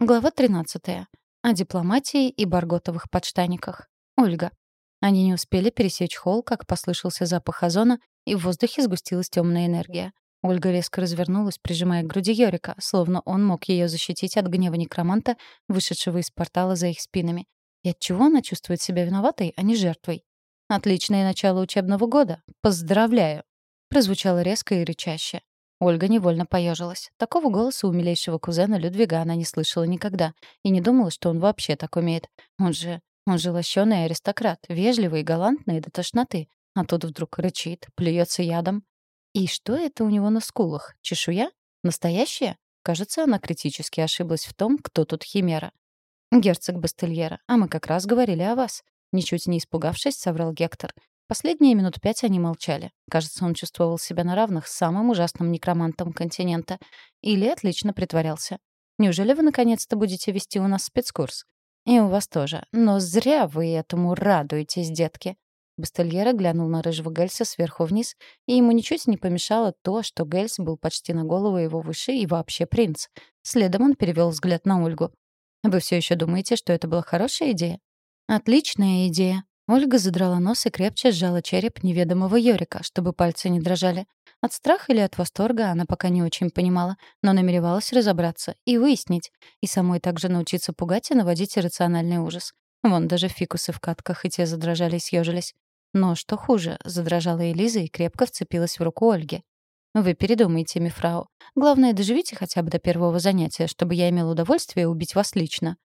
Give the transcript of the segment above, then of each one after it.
Глава 13. О дипломатии и барготовых подштаниках. Ольга. Они не успели пересечь холл, как послышался запах озона, и в воздухе сгустилась темная энергия. Ольга резко развернулась, прижимая к груди Йорика, словно он мог ее защитить от гнева некроманта, вышедшего из портала за их спинами. И отчего она чувствует себя виноватой, а не жертвой? «Отличное начало учебного года! Поздравляю!» Прозвучало резко и рычаще. Ольга невольно поежилась. Такого голоса у милейшего кузена Людвига она не слышала никогда и не думала, что он вообще так умеет. Он же... он же лощеный аристократ, вежливый и галантный до тошноты. А тут вдруг рычит, плюется ядом. И что это у него на скулах? Чешуя? Настоящая? Кажется, она критически ошиблась в том, кто тут химера. «Герцог Бастельера, а мы как раз говорили о вас». Ничуть не испугавшись, соврал Гектор. Последние минут пять они молчали. Кажется, он чувствовал себя на равных с самым ужасным некромантом континента. Или отлично притворялся. «Неужели вы наконец-то будете вести у нас спецкурс?» «И у вас тоже. Но зря вы этому радуетесь, детки». Бастельера глянул на рыжего Гельса сверху вниз, и ему ничуть не помешало то, что Гельс был почти на голову его выше и вообще принц. Следом он перевел взгляд на Ольгу. «Вы все еще думаете, что это была хорошая идея?» «Отличная идея», Ольга задрала нос и крепче сжала череп неведомого Йорика, чтобы пальцы не дрожали. От страха или от восторга она пока не очень понимала, но намеревалась разобраться и выяснить, и самой также научиться пугать и наводить иррациональный ужас. Вон даже фикусы в катках и те задрожали и съежились. Но что хуже, задрожала Элиза и крепко вцепилась в руку Ольги. «Вы передумайте, мифрау. Главное, доживите хотя бы до первого занятия, чтобы я имел удовольствие убить вас лично».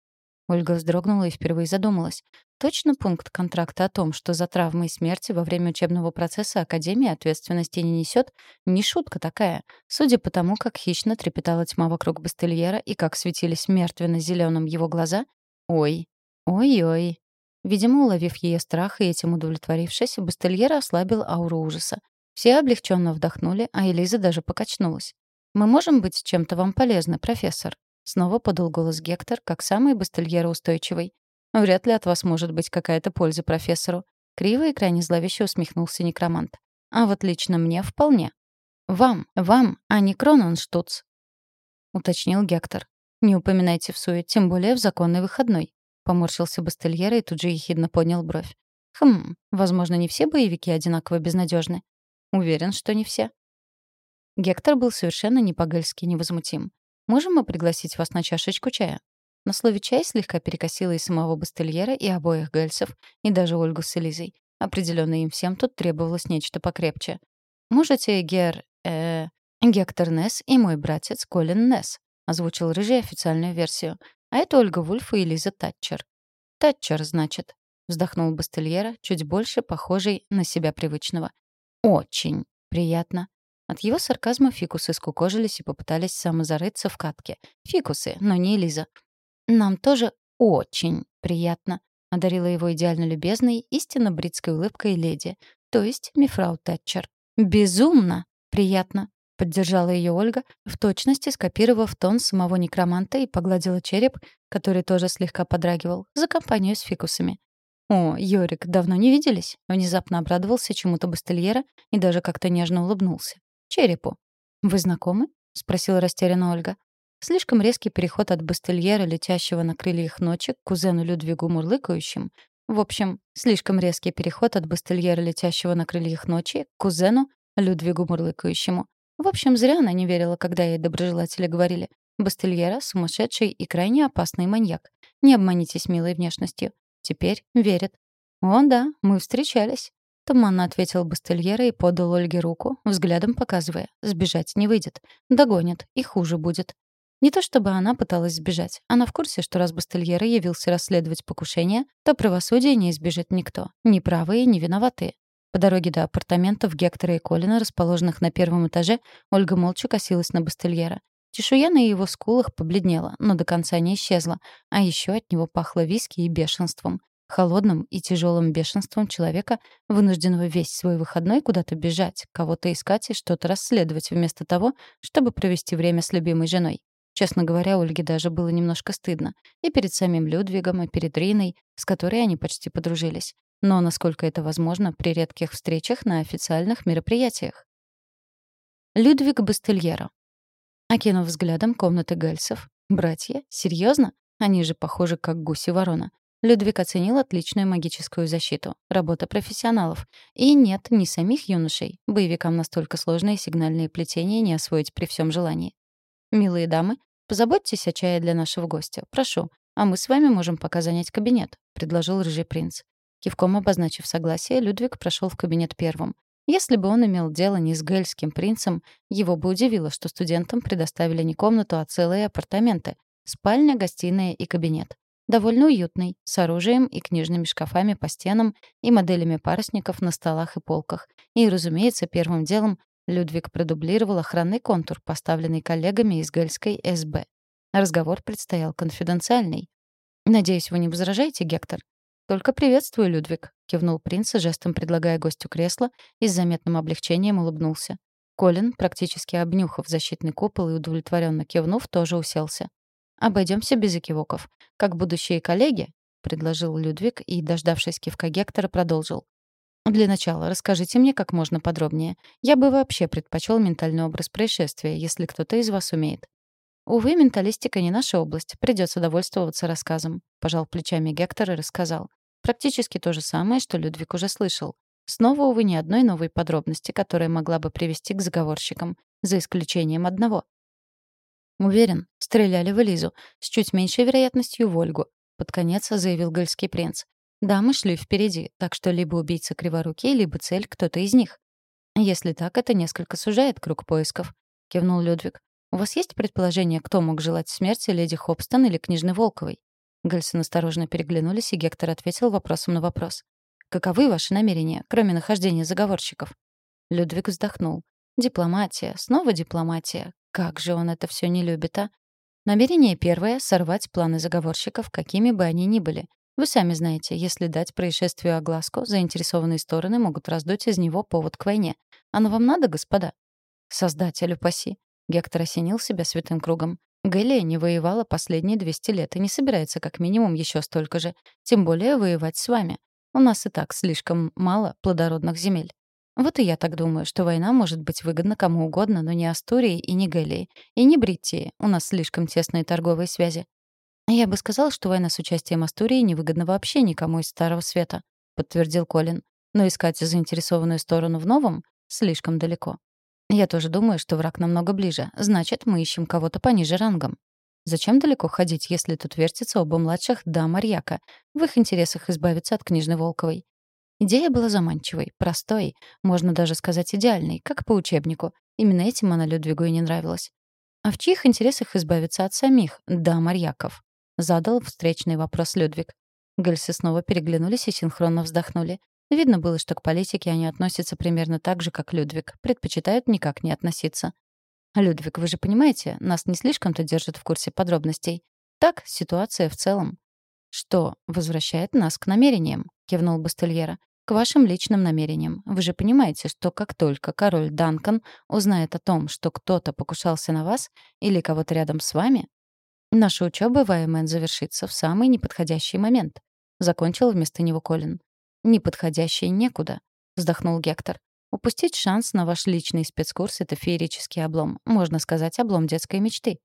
Ольга вздрогнула и впервые задумалась. Точно пункт контракта о том, что за травмы и смерти во время учебного процесса Академия ответственности не несет, не шутка такая. Судя по тому, как хищно трепетала тьма вокруг Бастельера и как светились мертвенно-зеленым его глаза, ой, ой-ой. Видимо, уловив ее страх и этим удовлетворившись, Бастельера ослабил ауру ужаса. Все облегченно вдохнули, а Элиза даже покачнулась. «Мы можем быть чем-то вам полезны, профессор?» Снова подал голос Гектор, как самый бастельероустойчивый. Вряд ли от вас может быть какая-то польза профессору. Криво и крайне зловеще усмехнулся некромант. А вот лично мне вполне. Вам, вам, а не Кроненштуц. Уточнил Гектор. Не упоминайте в суе, тем более в законный выходной. Поморщился Бастельера и тут же ехидно поднял бровь. Хм, возможно, не все боевики одинаково безнадежны. Уверен, что не все. Гектор был совершенно не по-гельски невозмутим. «Можем мы пригласить вас на чашечку чая?» На слове «чай» слегка перекосило и самого Бастельера, и обоих гельсов, и даже Ольгу с Элизой. Определенно им всем тут требовалось нечто покрепче. «Можете, Гер... э... Гектор Несс и мой братец Колин Несс», — озвучил Рыжий официальную версию. «А это Ольга Вульф и Элиза Татчер». «Татчер, значит», — вздохнул Бастельера, чуть больше похожий на себя привычного. «Очень приятно». От его сарказма фикусы скукожились и попытались самозарыться в катке. Фикусы, но не Элиза. «Нам тоже очень приятно», — одарила его идеально любезной, истинно бритской улыбкой леди, то есть мифрау Тэтчер. «Безумно приятно», — поддержала ее Ольга, в точности скопировав тон самого некроманта и погладила череп, который тоже слегка подрагивал, за компанию с фикусами. «О, Йорик, давно не виделись?» Внезапно обрадовался чему-то Бастельера и даже как-то нежно улыбнулся. «Черепу». «Вы знакомы?» — спросила растерянно Ольга. Слишком резкий переход от бастельера, летящего на крыльях ночи, к кузену Людвигу Мурлыкающим. В общем, слишком резкий переход от бастельера, летящего на крыльях ночи, к кузену Людвигу Мурлыкающему. В общем, зря она не верила, когда ей доброжелатели говорили. Бастельера — сумасшедший и крайне опасный маньяк. Не обманитесь милой внешностью. Теперь верит. «О, да, мы встречались», — туманно ответил Бастельера и подал Ольге руку, взглядом показывая. «Сбежать не выйдет. Догонит, и хуже будет. Не то чтобы она пыталась сбежать. Она в курсе, что раз Бастельера явился расследовать покушение, то правосудия не избежит никто. Ни правые, ни виноватые. По дороге до апартаментов Гектора и Колина, расположенных на первом этаже, Ольга молча косилась на Бастельера. Чешуя на его скулах побледнела, но до конца не исчезла, а еще от него пахло виски и бешенством. Холодным и тяжелым бешенством человека, вынужденного весь свой выходной куда-то бежать, кого-то искать и что-то расследовать вместо того, чтобы провести время с любимой женой. Честно говоря, Ольге даже было немножко стыдно. И перед самим Людвигом, и перед Риной, с которой они почти подружились. Но насколько это возможно при редких встречах на официальных мероприятиях. Людвиг Бастельера. Окинув взглядом комнаты Гельсов, Братья? Серьезно? Они же похожи как гуси ворона. Людвиг оценил отличную магическую защиту. Работа профессионалов. И нет, не самих юношей. Боевикам настолько сложные сигнальные плетения не освоить при всем желании. «Милые дамы, позаботьтесь о чае для нашего гостя. Прошу. А мы с вами можем пока занять кабинет», — предложил рыжий принц. Кивком обозначив согласие, Людвиг прошел в кабинет первым. Если бы он имел дело не с гельским принцем, его бы удивило, что студентам предоставили не комнату, а целые апартаменты — спальня, гостиная и кабинет. Довольно уютный, с оружием и книжными шкафами по стенам и моделями парусников на столах и полках. И, разумеется, первым делом Людвиг продублировал охранный контур, поставленный коллегами из Гельской СБ. Разговор предстоял конфиденциальный. «Надеюсь, вы не возражаете, Гектор?» «Только приветствую, Людвиг», — кивнул принц, жестом предлагая гостю кресло и с заметным облегчением улыбнулся. Колин, практически обнюхав защитный купол и удовлетворенно кивнув, тоже уселся. Обойдемся без экивоков. Как будущие коллеги, предложил Людвиг и, дождавшись кивка Гектора, продолжил. Для начала расскажите мне как можно подробнее. Я бы вообще предпочел ментальный образ происшествия, если кто-то из вас умеет. Увы, менталистика не наша область, придется довольствоваться рассказом, пожал плечами Гектор и рассказал. Практически то же самое, что Людвиг уже слышал. Снова, увы, ни одной новой подробности, которая могла бы привести к заговорщикам, за исключением одного. Уверен, стреляли в Элизу, с чуть меньшей вероятностью в Ольгу, под конец заявил гальский принц. Да, мы шли впереди, так что либо убийца криворукий, либо цель кто-то из них. Если так, это несколько сужает круг поисков, кивнул Людвиг. У вас есть предположение, кто мог желать смерти леди Хобстон или княжны Волковой? Гальсон осторожно переглянулись, и Гектор ответил вопросом на вопрос. «Каковы ваши намерения, кроме нахождения заговорщиков?» Людвиг вздохнул. «Дипломатия, снова дипломатия. Как же он это все не любит, а? Намерение первое — сорвать планы заговорщиков, какими бы они ни были. Вы сами знаете, если дать происшествию огласку, заинтересованные стороны могут раздуть из него повод к войне. Оно вам надо, господа? Создатель, упаси. Гектор осенил себя святым кругом. Гэлия не воевала последние 200 лет и не собирается как минимум еще столько же. Тем более воевать с вами. У нас и так слишком мало плодородных земель. Вот и я так думаю, что война может быть выгодна кому угодно, но не Астурии и не Гэлии, и не Бриттии. У нас слишком тесные торговые связи. Я бы сказал, что война с участием Астурии невыгодна вообще никому из Старого Света, подтвердил Колин. Но искать заинтересованную сторону в новом слишком далеко. Я тоже думаю, что враг намного ближе. Значит, мы ищем кого-то пониже рангом. Зачем далеко ходить, если тут вертится оба младших да Марьяка? В их интересах избавиться от книжной Волковой. Идея была заманчивой, простой, можно даже сказать идеальной, как по учебнику. Именно этим она Людвигу и не нравилась. А в чьих интересах избавиться от самих, да, Марьяков? Задал встречный вопрос Людвиг. Гельсы снова переглянулись и синхронно вздохнули. Видно было, что к политике они относятся примерно так же, как Людвиг, предпочитают никак не относиться. «Людвиг, вы же понимаете, нас не слишком-то держат в курсе подробностей. Так, ситуация в целом». «Что возвращает нас к намерениям», — кивнул Бастельера. К вашим личным намерениям. Вы же понимаете, что как только король Данкан узнает о том, что кто-то покушался на вас или кого-то рядом с вами, наша учеба в АМН завершится в самый неподходящий момент. Закончил вместо него Колин. Неподходящий некуда, вздохнул Гектор. Упустить шанс на ваш личный спецкурс — это феерический облом. Можно сказать, облом детской мечты.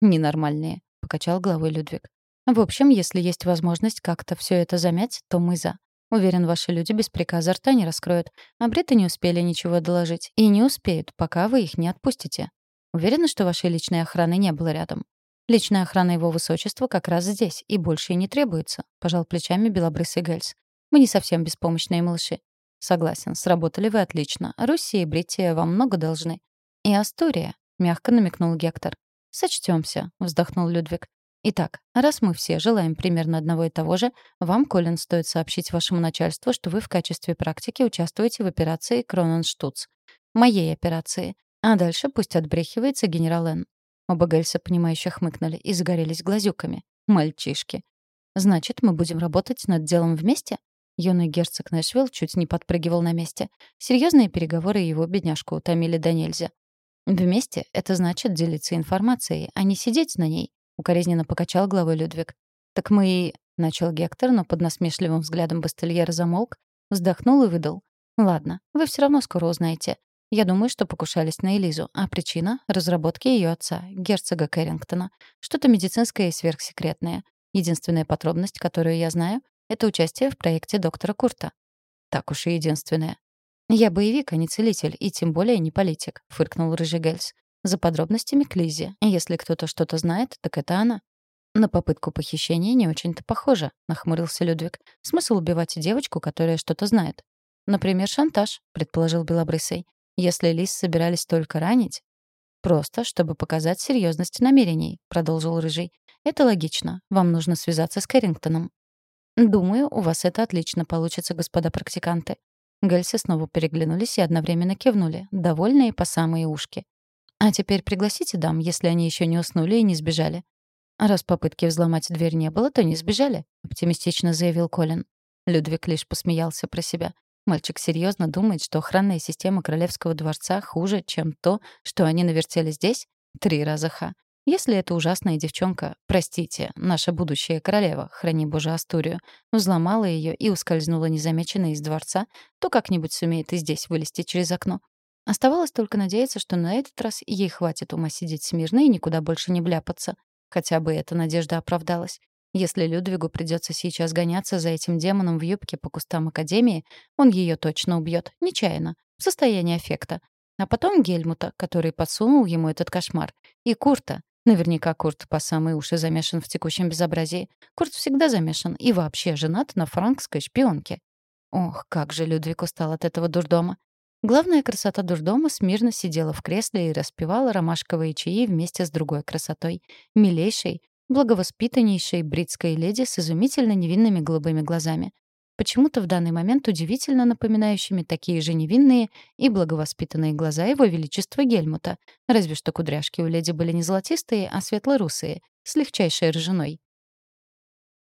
Ненормальные, — покачал головой Людвиг. В общем, если есть возможность как-то все это замять, то мы за. Уверен, ваши люди без приказа рта не раскроют. А бриты не успели ничего доложить. И не успеют, пока вы их не отпустите. Уверена, что вашей личной охраны не было рядом. Личная охрана его высочества как раз здесь, и больше и не требуется», — пожал плечами белобрысый Гельс. «Мы не совсем беспомощные малыши». «Согласен, сработали вы отлично. Руссия и Брития вам много должны». «И Астурия», — мягко намекнул Гектор. «Сочтёмся», — вздохнул Людвиг. Итак, раз мы все желаем примерно одного и того же, вам, Колин, стоит сообщить вашему начальству, что вы в качестве практики участвуете в операции Кроненштуц. Моей операции. А дальше пусть отбрехивается генерал Н. Оба Гельса, понимающе хмыкнули и загорелись глазюками. Мальчишки. Значит, мы будем работать над делом вместе? Юный герцог Нэшвилл чуть не подпрыгивал на месте. Серьезные переговоры его бедняжку утомили до нельзя. Вместе — это значит делиться информацией, а не сидеть на ней. Укоризненно покачал головой Людвиг. «Так мы и...» — начал Гектор, но под насмешливым взглядом Бастельера замолк, вздохнул и выдал. «Ладно, вы все равно скоро узнаете. Я думаю, что покушались на Элизу, а причина — разработки ее отца, герцога Кэррингтона. Что-то медицинское и сверхсекретное. Единственная подробность, которую я знаю, — это участие в проекте доктора Курта. Так уж и единственное. «Я боевик, а не целитель, и тем более не политик», — фыркнул Рыжий. «За подробностями к Лизе. Если кто-то что-то знает, так это она». «На попытку похищения не очень-то похоже», — нахмурился Людвиг. «Смысл убивать девочку, которая что-то знает?» «Например, шантаж», — предположил Белобрысый. Если Лис собирались только ранить, просто чтобы показать серьезность намерений, продолжил рыжий. Это логично. Вам нужно связаться с Кэррингтоном. Думаю, у вас это отлично получится, господа практиканты. Гельсы снова переглянулись и одновременно кивнули, довольные по самые ушки. А теперь пригласите дам, если они еще не уснули и не сбежали. Раз попытки взломать дверь не было, то не сбежали, оптимистично заявил Колин. Людвиг лишь посмеялся про себя. Мальчик серьезно думает, что охранная система Королевского дворца хуже, чем то, что они навертели здесь? Три раза ха. Если эта ужасная девчонка, простите, наша будущая королева, храни Боже Астурию, взломала ее и ускользнула незамеченной из дворца, то как-нибудь сумеет и здесь вылезти через окно. Оставалось только надеяться, что на этот раз ей хватит ума сидеть смирно и никуда больше не вляпаться. Хотя бы эта надежда оправдалась. Если Людвигу придется сейчас гоняться за этим демоном в юбке по кустам Академии, он ее точно убьет, нечаянно, в состоянии аффекта. А потом Гельмута, который подсунул ему этот кошмар. И Курта. Наверняка Курт по самые уши замешан в текущем безобразии. Курт всегда замешан и вообще женат на франкской шпионке. Ох, как же Людвиг устал от этого дурдома. Главная красота дурдома смирно сидела в кресле и распевала ромашковые чаи вместе с другой красотой, милейшей, благовоспитаннейшей бритской леди с изумительно невинными голубыми глазами. Почему-то в данный момент удивительно напоминающими такие же невинные и благовоспитанные глаза его величества Гельмута, разве что кудряшки у леди были не золотистые, а светло-русые, с легчайшей ржаной.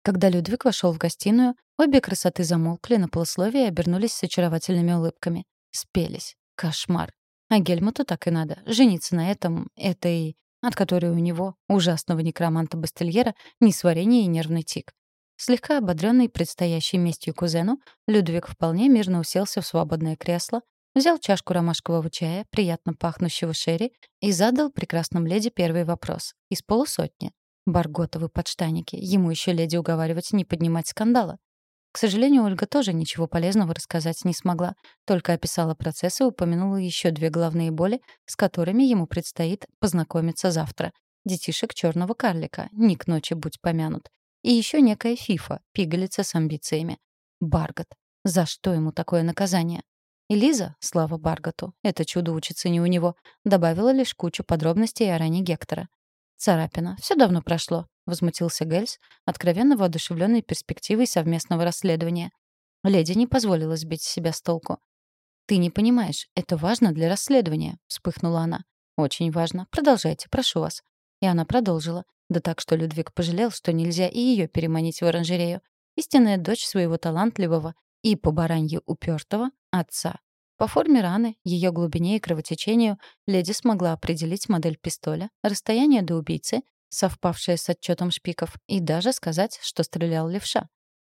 Когда Людвиг вошел в гостиную, обе красоты замолкли на полусловие и обернулись с очаровательными улыбками. Спелись. Кошмар. А Гельмуту так и надо. Жениться на этом, этой от которой у него, ужасного некроманта-бастельера, несварение и нервный тик. Слегка ободренный предстоящей местью кузену, Людвиг вполне мирно уселся в свободное кресло, взял чашку ромашкового чая, приятно пахнущего шерри, и задал прекрасном леди первый вопрос. Из полусотни. Барготовы подштанники. Ему еще леди уговаривать не поднимать скандала. К сожалению, Ольга тоже ничего полезного рассказать не смогла, только описала процесс и упомянула еще две главные боли, с которыми ему предстоит познакомиться завтра. Детишек черного карлика, не к ночи будь помянут. И еще некая фифа, пигалица с амбициями. Баргот. За что ему такое наказание? И Лиза, слава Барготу, это чудо учится не у него, добавила лишь кучу подробностей о ране Гектора. Царапина. Все давно прошло. — возмутился Гельс, откровенно воодушевленный перспективой совместного расследования. Леди не позволила сбить себя с толку. «Ты не понимаешь, это важно для расследования», — вспыхнула она. «Очень важно. Продолжайте, прошу вас». И она продолжила. Да так, что Людвиг пожалел, что нельзя и ее переманить в оранжерею. Истинная дочь своего талантливого и по баранью упертого отца. По форме раны, ее глубине и кровотечению леди смогла определить модель пистоля, расстояние до убийцы совпавшее с отчетом шпиков, и даже сказать, что стрелял левша.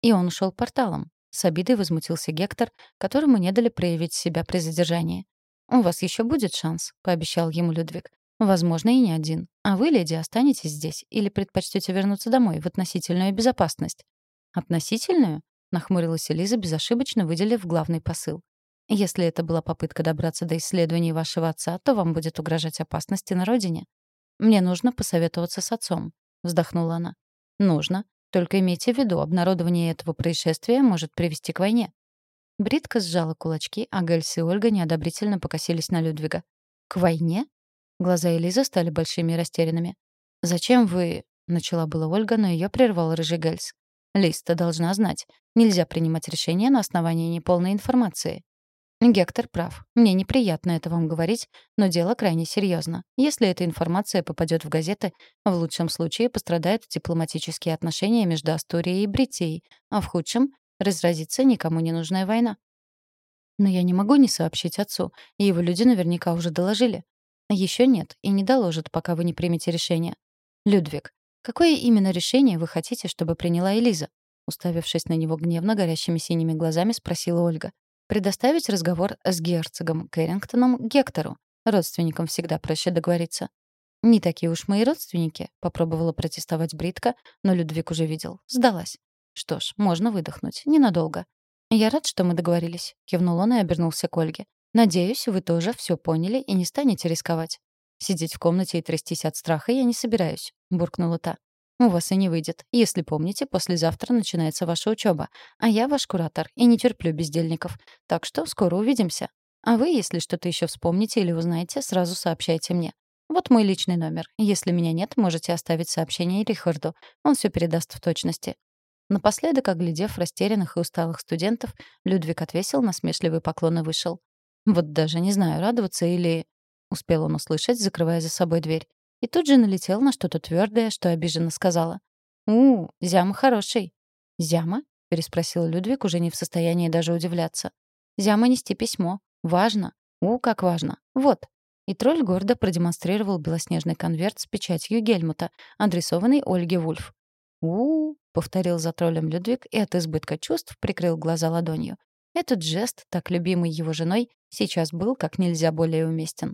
И он ушел порталом. С обидой возмутился Гектор, которому не дали проявить себя при задержании. «У вас еще будет шанс», — пообещал ему Людвиг. «Возможно, и не один. А вы, леди, останетесь здесь или предпочтете вернуться домой в относительную безопасность?» «Относительную?» — нахмурилась Элиза, безошибочно выделив главный посыл. «Если это была попытка добраться до исследований вашего отца, то вам будет угрожать опасности на родине. «Мне нужно посоветоваться с отцом», — вздохнула она. «Нужно. Только имейте в виду, обнародование этого происшествия может привести к войне». Бритка сжала кулачки, а Гельс и Ольга неодобрительно покосились на Людвига. «К войне?» Глаза Элизы стали большими и растерянными. «Зачем вы...» — начала была Ольга, но ее прервал рыжий Гельс. «Листа должна знать. Нельзя принимать решения на основании неполной информации. Гектор прав. Мне неприятно это вам говорить, но дело крайне серьезно. Если эта информация попадет в газеты, в лучшем случае пострадают дипломатические отношения между Асторией и Бритией, а в худшем разразится никому не нужная война. Но я не могу не сообщить отцу, и его люди наверняка уже доложили. Еще нет, и не доложат, пока вы не примете решение. Людвиг, какое именно решение вы хотите, чтобы приняла Элиза? Уставившись на него гневно горящими синими глазами, спросила Ольга. Предоставить разговор с герцогом Кэррингтоном Гектору. Родственникам всегда проще договориться. «Не такие уж мои родственники», — попробовала протестовать Бритка, но Людвиг уже видел. Сдалась. Что ж, можно выдохнуть. Ненадолго. «Я рад, что мы договорились», — кивнул он и обернулся к Ольге. «Надеюсь, вы тоже все поняли и не станете рисковать». «Сидеть в комнате и трястись от страха я не собираюсь», — буркнула та. «У вас и не выйдет. Если помните, послезавтра начинается ваша учеба, а я ваш куратор и не терплю бездельников. Так что скоро увидимся. А вы, если что-то еще вспомните или узнаете, сразу сообщайте мне. Вот мой личный номер. Если меня нет, можете оставить сообщение Рихарду. Он все передаст в точности. Напоследок, оглядев растерянных и усталых студентов, Людвиг отвесил насмешливый поклон и вышел. «Вот даже не знаю, радоваться или...» — успел он услышать, закрывая за собой дверь. И тут же налетел на что-то твердое, что обиженно сказала. «У, Зяма хороший». «Зяма?» — переспросил Людвиг, уже не в состоянии даже удивляться. «Зяма нести письмо. Важно. У, как важно. Вот». И тролль гордо продемонстрировал белоснежный конверт с печатью Гельмута, адресованный Ольге Вульф. у, повторил за троллем Людвиг и от избытка чувств прикрыл глаза ладонью. Этот жест, так любимый его женой, сейчас был как нельзя более уместен.